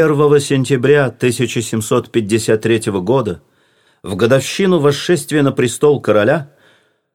1 сентября 1753 года, в годовщину восшествия на престол короля,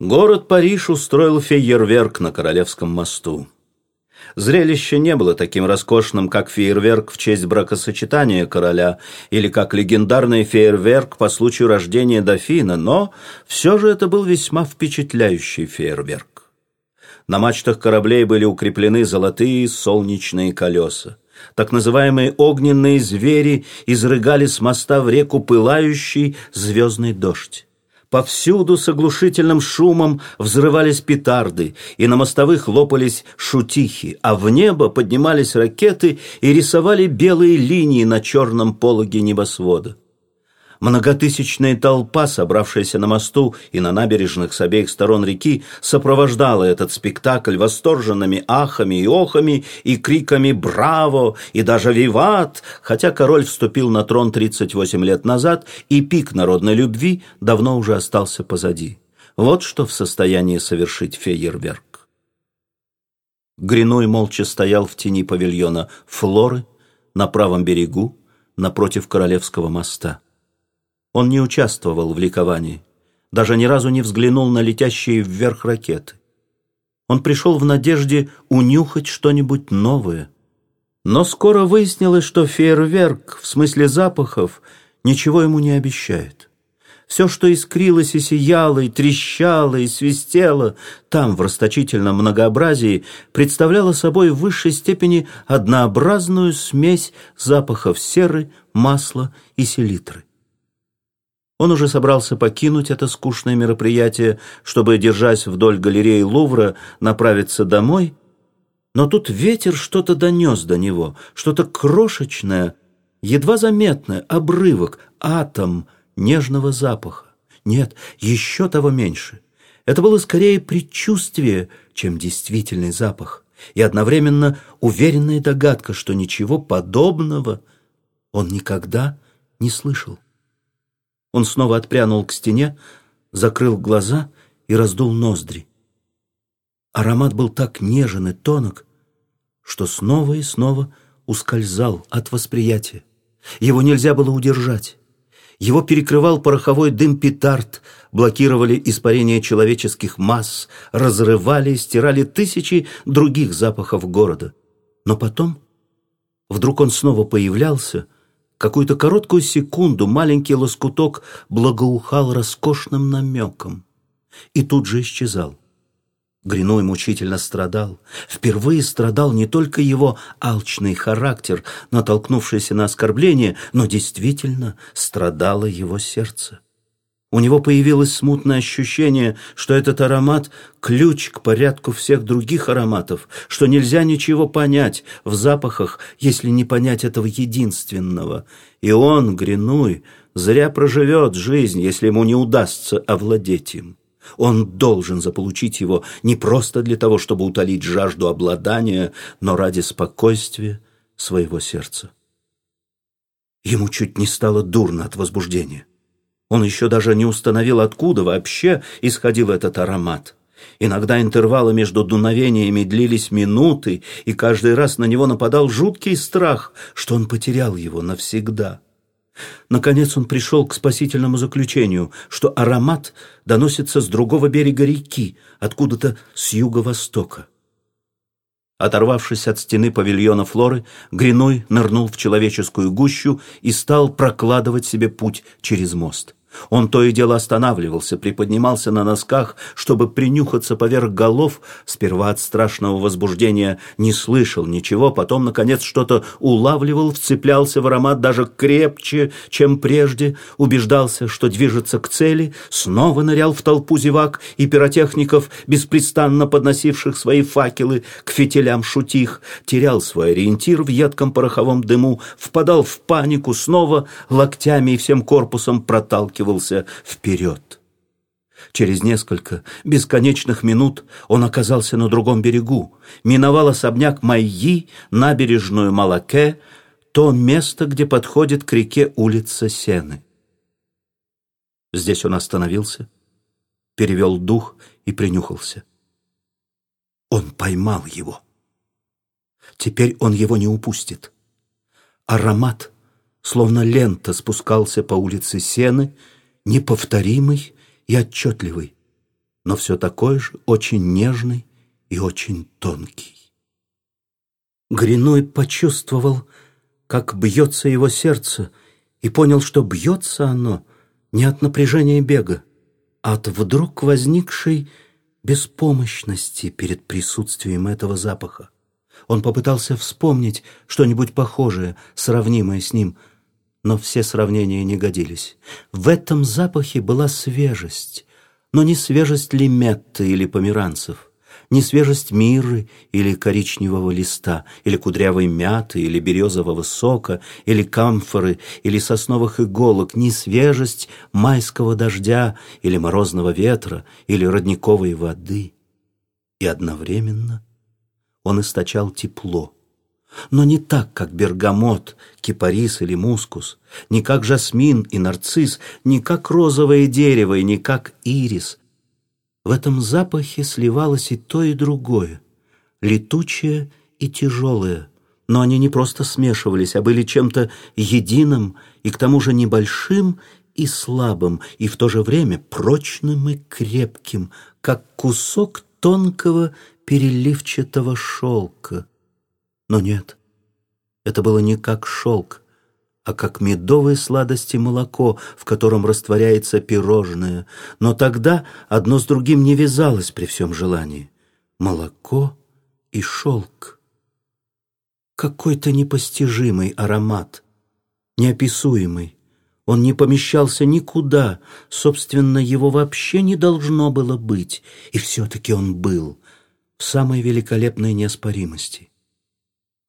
город Париж устроил фейерверк на Королевском мосту. Зрелище не было таким роскошным, как фейерверк в честь бракосочетания короля или как легендарный фейерверк по случаю рождения дофина, но все же это был весьма впечатляющий фейерверк. На мачтах кораблей были укреплены золотые солнечные колеса. Так называемые огненные звери изрыгали с моста в реку пылающий звездный дождь. Повсюду с оглушительным шумом взрывались петарды, и на мостовых лопались шутихи, а в небо поднимались ракеты и рисовали белые линии на черном пологе небосвода. Многотысячная толпа, собравшаяся на мосту и на набережных с обеих сторон реки, сопровождала этот спектакль восторженными ахами и охами и криками «Браво!» и даже «Виват!», хотя король вступил на трон 38 лет назад, и пик народной любви давно уже остался позади. Вот что в состоянии совершить фейерверк. Гриной молча стоял в тени павильона Флоры на правом берегу, напротив Королевского моста. Он не участвовал в ликовании, даже ни разу не взглянул на летящие вверх ракеты. Он пришел в надежде унюхать что-нибудь новое. Но скоро выяснилось, что фейерверк, в смысле запахов, ничего ему не обещает. Все, что искрилось и сияло, и трещало, и свистело, там, в расточительном многообразии, представляло собой в высшей степени однообразную смесь запахов серы, масла и селитры. Он уже собрался покинуть это скучное мероприятие, чтобы, держась вдоль галереи Лувра, направиться домой, но тут ветер что-то донес до него, что-то крошечное, едва заметное, обрывок, атом нежного запаха. Нет, еще того меньше. Это было скорее предчувствие, чем действительный запах, и одновременно уверенная догадка, что ничего подобного он никогда не слышал. Он снова отпрянул к стене, закрыл глаза и раздул ноздри. Аромат был так нежен и тонок, что снова и снова ускользал от восприятия. Его нельзя было удержать. Его перекрывал пороховой дым петард, блокировали испарение человеческих масс, разрывали и стирали тысячи других запахов города. Но потом вдруг он снова появлялся, Какую-то короткую секунду маленький лоскуток благоухал роскошным намеком и тут же исчезал. Гриной мучительно страдал. Впервые страдал не только его алчный характер, натолкнувшийся на оскорбление, но действительно страдало его сердце. У него появилось смутное ощущение, что этот аромат – ключ к порядку всех других ароматов, что нельзя ничего понять в запахах, если не понять этого единственного. И он, Гринуй, зря проживет жизнь, если ему не удастся овладеть им. Он должен заполучить его не просто для того, чтобы утолить жажду обладания, но ради спокойствия своего сердца. Ему чуть не стало дурно от возбуждения. Он еще даже не установил, откуда вообще исходил этот аромат. Иногда интервалы между дуновениями длились минуты, и каждый раз на него нападал жуткий страх, что он потерял его навсегда. Наконец он пришел к спасительному заключению, что аромат доносится с другого берега реки, откуда-то с юго-востока. Оторвавшись от стены павильона Флоры, Гриной нырнул в человеческую гущу и стал прокладывать себе путь через мост. Он то и дело останавливался, приподнимался на носках, чтобы принюхаться поверх голов. Сперва от страшного возбуждения не слышал ничего, потом, наконец, что-то улавливал, вцеплялся в аромат даже крепче, чем прежде, убеждался, что движется к цели, снова нырял в толпу зевак и пиротехников, беспрестанно подносивших свои факелы к фитилям шутих, терял свой ориентир в едком пороховом дыму, впадал в панику, снова локтями и всем корпусом проталкивал проталкивался вперед. Через несколько бесконечных минут он оказался на другом берегу, миновал особняк Майи, набережную Малаке, то место, где подходит к реке улица Сены. Здесь он остановился, перевел дух и принюхался. Он поймал его. Теперь он его не упустит. Аромат, словно лента, спускался по улице Сены, неповторимый и отчетливый, но все такой же очень нежный и очень тонкий. Гриной почувствовал, как бьется его сердце, и понял, что бьется оно не от напряжения бега, а от вдруг возникшей беспомощности перед присутствием этого запаха. Он попытался вспомнить что-нибудь похожее, сравнимое с ним, но все сравнения не годились. В этом запахе была свежесть, но не свежесть лиметты или померанцев не свежесть миры или коричневого листа, или кудрявой мяты, или березового сока, или камфоры, или сосновых иголок, не свежесть майского дождя или морозного ветра, или родниковой воды. И одновременно он источал тепло, но не так, как бергамот, кипарис или мускус, не как жасмин и нарцисс, не как розовое дерево и не как ирис, в этом запахе сливалось и то, и другое, летучее и тяжелое, но они не просто смешивались, а были чем-то единым и к тому же небольшим и слабым, и в то же время прочным и крепким, как кусок тонкого переливчатого шелка. Но нет, это было не как шелк, а как медовой сладости молоко, в котором растворяется пирожное. Но тогда одно с другим не вязалось при всем желании. Молоко и шелк. Какой-то непостижимый аромат, неописуемый. Он не помещался никуда, собственно, его вообще не должно было быть, и все-таки он был в самой великолепной неоспоримости.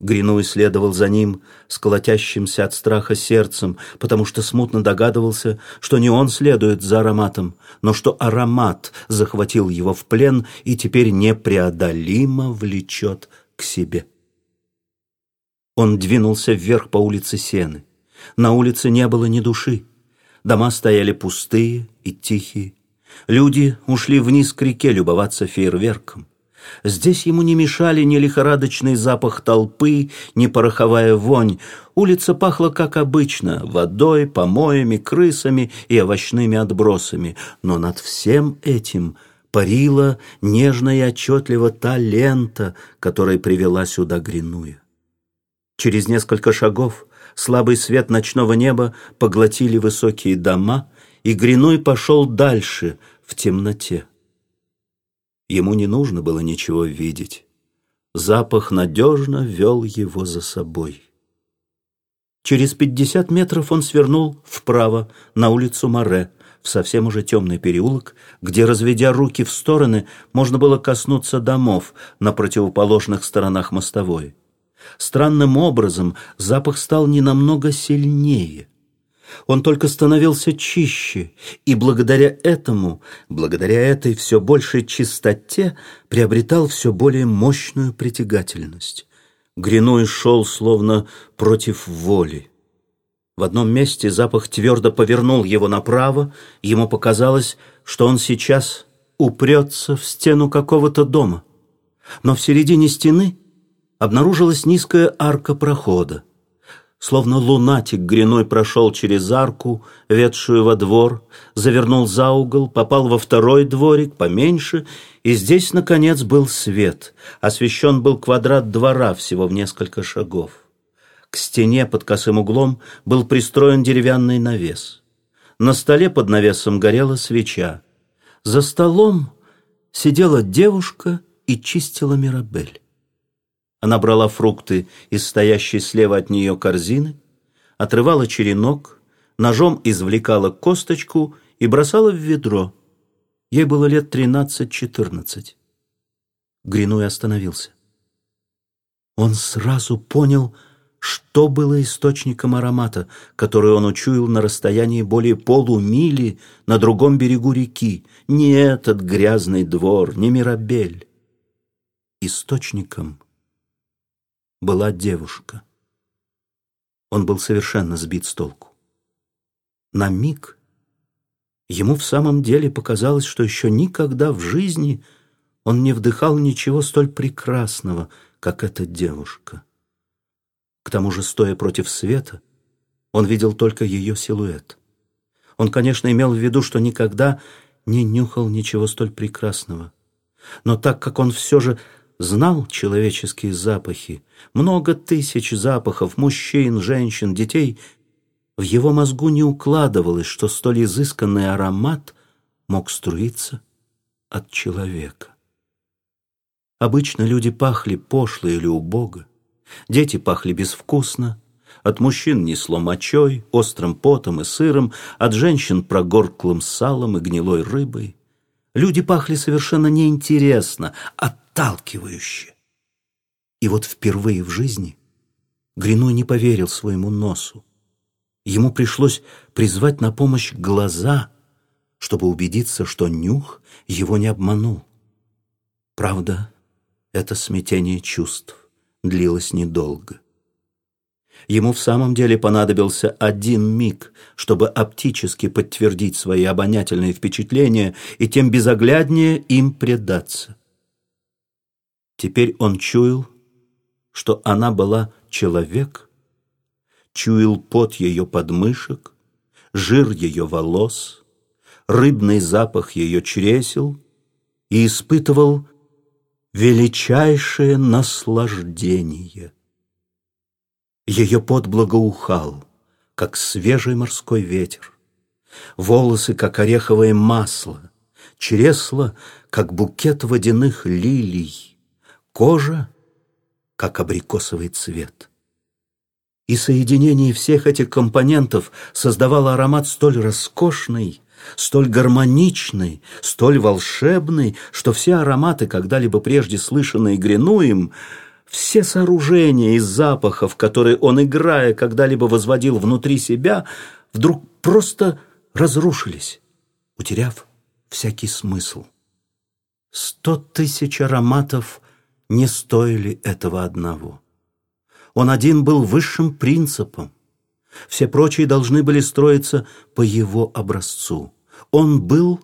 Грину исследовал за ним с колотящимся от страха сердцем, потому что смутно догадывался, что не он следует за ароматом, но что аромат захватил его в плен и теперь непреодолимо влечет к себе. Он двинулся вверх по улице Сены. На улице не было ни души. Дома стояли пустые и тихие. Люди ушли вниз к реке любоваться фейерверком. Здесь ему не мешали ни лихорадочный запах толпы, ни пороховая вонь. Улица пахла, как обычно, водой, помоями, крысами и овощными отбросами. Но над всем этим парила нежно и отчетливо та лента, которая привела сюда Гринуя. Через несколько шагов слабый свет ночного неба поглотили высокие дома, и Гринуй пошел дальше в темноте. Ему не нужно было ничего видеть. Запах надежно вел его за собой. Через пятьдесят метров он свернул вправо на улицу Море, в совсем уже темный переулок, где, разведя руки в стороны, можно было коснуться домов на противоположных сторонах мостовой. Странным образом запах стал не намного сильнее – он только становился чище, и благодаря этому, благодаря этой все большей чистоте, приобретал все более мощную притягательность. Гриной шел словно против воли. В одном месте запах твердо повернул его направо, ему показалось, что он сейчас упрется в стену какого-то дома. Но в середине стены обнаружилась низкая арка прохода. Словно лунатик Гриной прошел через арку, ведшую во двор, завернул за угол, попал во второй дворик, поменьше, и здесь, наконец, был свет. Освещен был квадрат двора всего в несколько шагов. К стене под косым углом был пристроен деревянный навес. На столе под навесом горела свеча. За столом сидела девушка и чистила мирабель. Она брала фрукты из стоящей слева от нее корзины, отрывала черенок, ножом извлекала косточку и бросала в ведро. Ей было лет тринадцать-четырнадцать. Гринуй остановился. Он сразу понял, что было источником аромата, который он учуял на расстоянии более полумили на другом берегу реки. Не этот грязный двор, не Мирабель. Источником была девушка. Он был совершенно сбит с толку. На миг ему в самом деле показалось, что еще никогда в жизни он не вдыхал ничего столь прекрасного, как эта девушка. К тому же, стоя против света, он видел только ее силуэт. Он, конечно, имел в виду, что никогда не нюхал ничего столь прекрасного. Но так как он все же знал человеческие запахи, много тысяч запахов мужчин, женщин, детей, в его мозгу не укладывалось, что столь изысканный аромат мог струиться от человека. Обычно люди пахли пошло или убого, дети пахли безвкусно, от мужчин несло мочой, острым потом и сыром, от женщин прогорклым салом и гнилой рыбой. Люди пахли совершенно неинтересно, отталкивающе. И вот впервые в жизни Гриной не поверил своему носу. Ему пришлось призвать на помощь глаза, чтобы убедиться, что нюх его не обманул. Правда, это смятение чувств длилось недолго. Ему в самом деле понадобился один миг, чтобы оптически подтвердить свои обонятельные впечатления и тем безогляднее им предаться. Теперь он чуял, что она была человек, чуял пот ее подмышек, жир ее волос, рыбный запах ее чресел и испытывал величайшее наслаждение. Ее пот благоухал, как свежий морской ветер, волосы, как ореховое масло, чресло, как букет водяных лилий, кожа, как абрикосовый цвет. И соединение всех этих компонентов создавало аромат столь роскошный, столь гармоничный, столь волшебный, что все ароматы, когда-либо прежде слышанные Гринуем, все сооружения из запахов, которые он, играя, когда-либо возводил внутри себя, вдруг просто разрушились, утеряв всякий смысл. Сто тысяч ароматов не стоили этого одного. Он один был высшим принципом. Все прочие должны были строиться по его образцу. Он был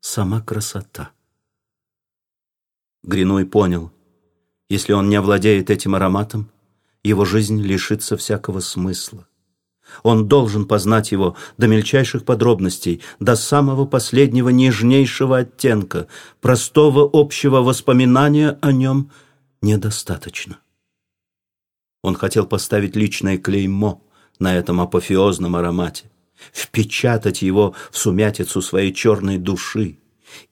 сама красота. Гриной понял, если он не овладеет этим ароматом, его жизнь лишится всякого смысла. Он должен познать его до мельчайших подробностей, до самого последнего нежнейшего оттенка, простого общего воспоминания о нем недостаточно. Он хотел поставить личное клеймо на этом апофеозном аромате, впечатать его в сумятицу своей черной души,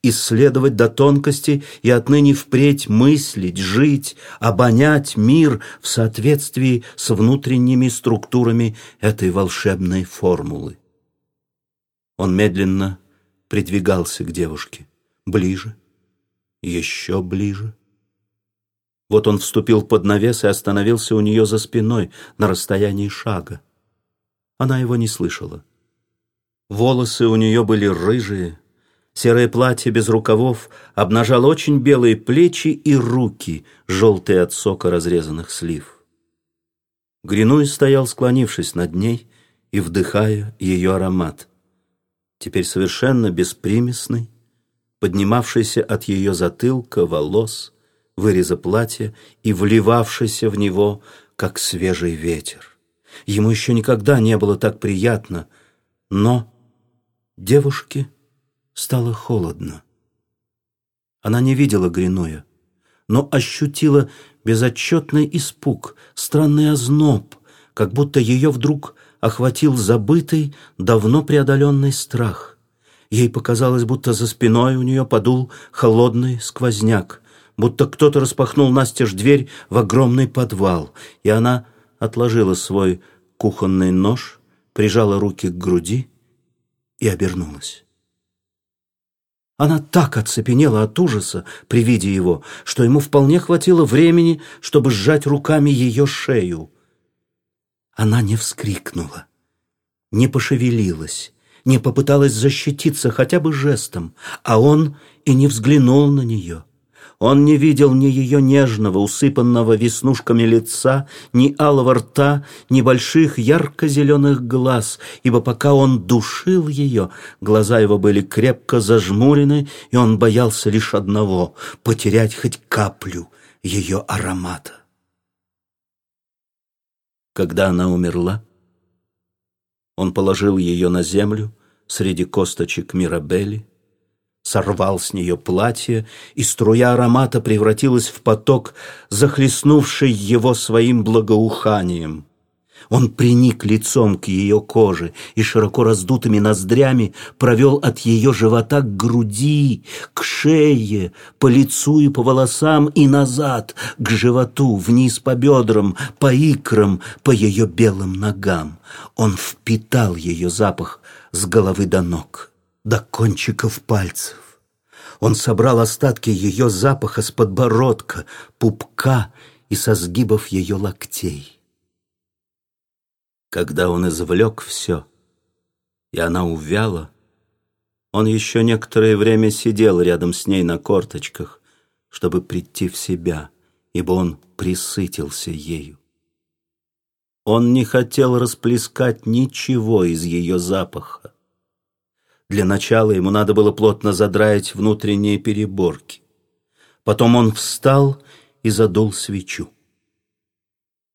исследовать до тонкости и отныне впредь мыслить, жить, обонять мир в соответствии с внутренними структурами этой волшебной формулы. Он медленно придвигался к девушке, ближе, еще ближе. Вот он вступил под навес и остановился у нее за спиной на расстоянии шага. Она его не слышала. Волосы у нее были рыжие, Серое платье без рукавов обнажало очень белые плечи и руки, желтые от сока разрезанных слив. Гринуй стоял, склонившись над ней и вдыхая ее аромат. Теперь совершенно беспримесный, поднимавшийся от ее затылка, волос, выреза платья и вливавшийся в него, как свежий ветер. Ему еще никогда не было так приятно, но девушке стало холодно. Она не видела Гриноя, но ощутила безотчетный испуг, странный озноб, как будто ее вдруг охватил забытый, давно преодоленный страх. Ей показалось, будто за спиной у нее подул холодный сквозняк, будто кто-то распахнул настежь дверь в огромный подвал, и она отложила свой кухонный нож, прижала руки к груди и обернулась. Она так оцепенела от ужаса при виде его, что ему вполне хватило времени, чтобы сжать руками ее шею. Она не вскрикнула, не пошевелилась, не попыталась защититься хотя бы жестом, а он и не взглянул на нее. Он не видел ни ее нежного, усыпанного веснушками лица, ни алого рта, ни больших ярко-зеленых глаз, ибо пока он душил ее, глаза его были крепко зажмурены, и он боялся лишь одного — потерять хоть каплю ее аромата. Когда она умерла, он положил ее на землю среди косточек Мирабели, сорвал с нее платье, и струя аромата превратилась в поток, захлестнувший его своим благоуханием. Он приник лицом к ее коже и широко раздутыми ноздрями провел от ее живота к груди, к шее, по лицу и по волосам и назад, к животу, вниз по бедрам, по икрам, по ее белым ногам. Он впитал ее запах с головы до ног, до кончиков пальцев. Он собрал остатки ее запаха с подбородка, пупка и со сгибов ее локтей. Когда он извлек все, и она увяла, он еще некоторое время сидел рядом с ней на корточках, чтобы прийти в себя, ибо он присытился ею. Он не хотел расплескать ничего из ее запаха. Для начала ему надо было плотно задраить внутренние переборки. Потом он встал и задул свечу.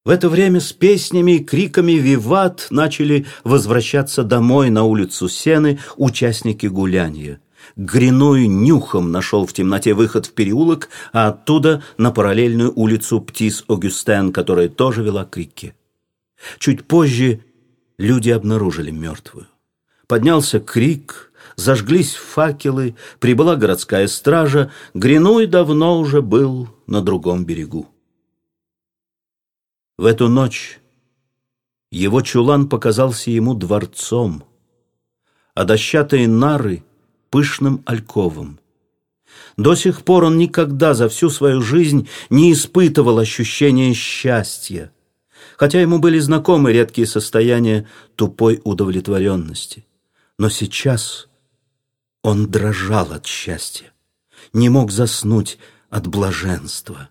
В это время с песнями и криками «Виват» начали возвращаться домой на улицу Сены участники гуляния. Гриной нюхом нашел в темноте выход в переулок, а оттуда на параллельную улицу Птис-Огюстен, которая тоже вела к реке. Чуть позже люди обнаружили мертвую. Поднялся крик, зажглись факелы, прибыла городская стража, Гриной давно уже был на другом берегу. В эту ночь его чулан показался ему дворцом, а дощатые нары — пышным альковом. До сих пор он никогда за всю свою жизнь не испытывал ощущения счастья, хотя ему были знакомы редкие состояния тупой удовлетворенности. Но сейчас он дрожал от счастья, не мог заснуть от блаженства.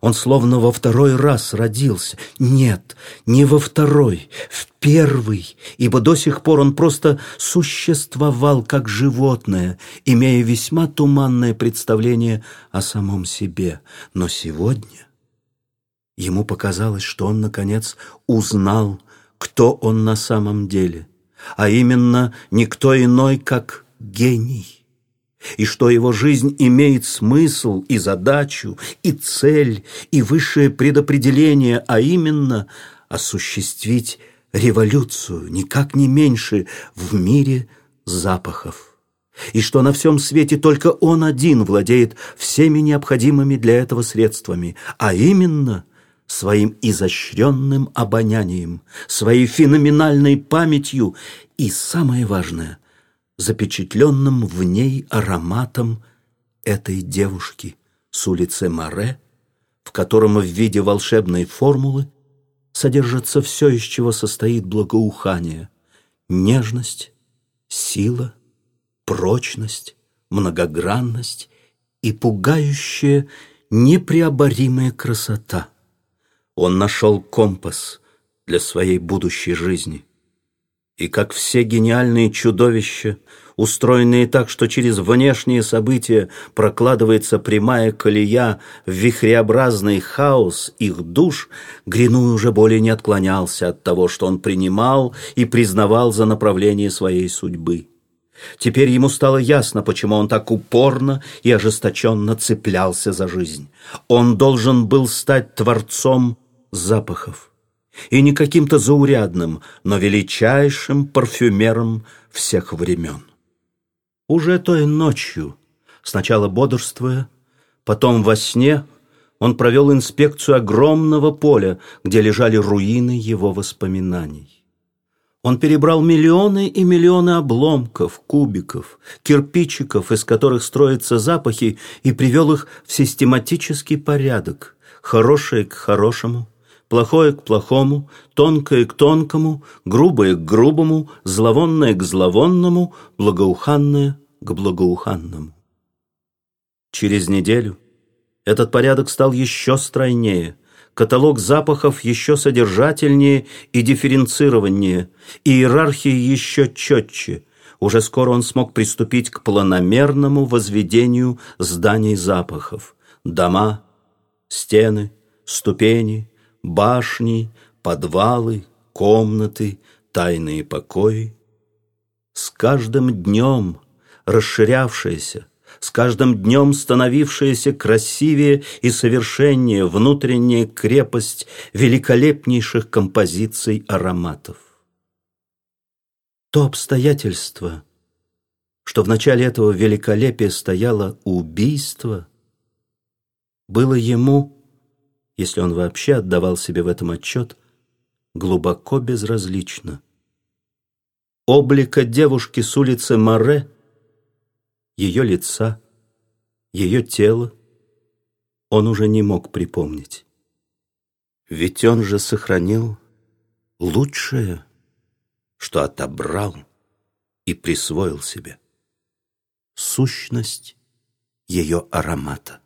Он словно во второй раз родился. Нет, не во второй, в первый, ибо до сих пор он просто существовал как животное, имея весьма туманное представление о самом себе. Но сегодня ему показалось, что он, наконец, узнал, кто он на самом деле, а именно никто иной, как гений и что его жизнь имеет смысл и задачу, и цель, и высшее предопределение, а именно осуществить революцию, никак не меньше, в мире запахов. И что на всем свете только он один владеет всеми необходимыми для этого средствами, а именно своим изощренным обонянием, своей феноменальной памятью и, самое важное, запечатленным в ней ароматом этой девушки с улицы Море, в котором в виде волшебной формулы содержится все, из чего состоит благоухание, нежность, сила, прочность, многогранность и пугающая непреоборимая красота. Он нашел компас для своей будущей жизни – и как все гениальные чудовища, устроенные так, что через внешние события прокладывается прямая колея в вихреобразный хаос их душ, Гринуй уже более не отклонялся от того, что он принимал и признавал за направление своей судьбы. Теперь ему стало ясно, почему он так упорно и ожесточенно цеплялся за жизнь. Он должен был стать творцом запахов и не каким-то заурядным, но величайшим парфюмером всех времен. Уже той ночью, сначала бодрствуя, потом во сне, он провел инспекцию огромного поля, где лежали руины его воспоминаний. Он перебрал миллионы и миллионы обломков, кубиков, кирпичиков, из которых строятся запахи, и привел их в систематический порядок, хорошее к хорошему, плохое к плохому, тонкое к тонкому, грубое к грубому, зловонное к зловонному, благоуханное к благоуханному. Через неделю этот порядок стал еще стройнее, каталог запахов еще содержательнее и дифференцированнее, и иерархии еще четче. Уже скоро он смог приступить к планомерному возведению зданий запахов. Дома, стены, ступени, башни, подвалы, комнаты, тайные покои. С каждым днем расширявшаяся, с каждым днем становившаяся красивее и совершеннее внутренняя крепость великолепнейших композиций ароматов. То обстоятельство, что в начале этого великолепия стояло убийство, было ему, если он вообще отдавал себе в этом отчет, глубоко безразлично. Облика девушки с улицы Море — ее лица, ее тело он уже не мог припомнить. Ведь он же сохранил лучшее, что отобрал и присвоил себе. Сущность ее аромата.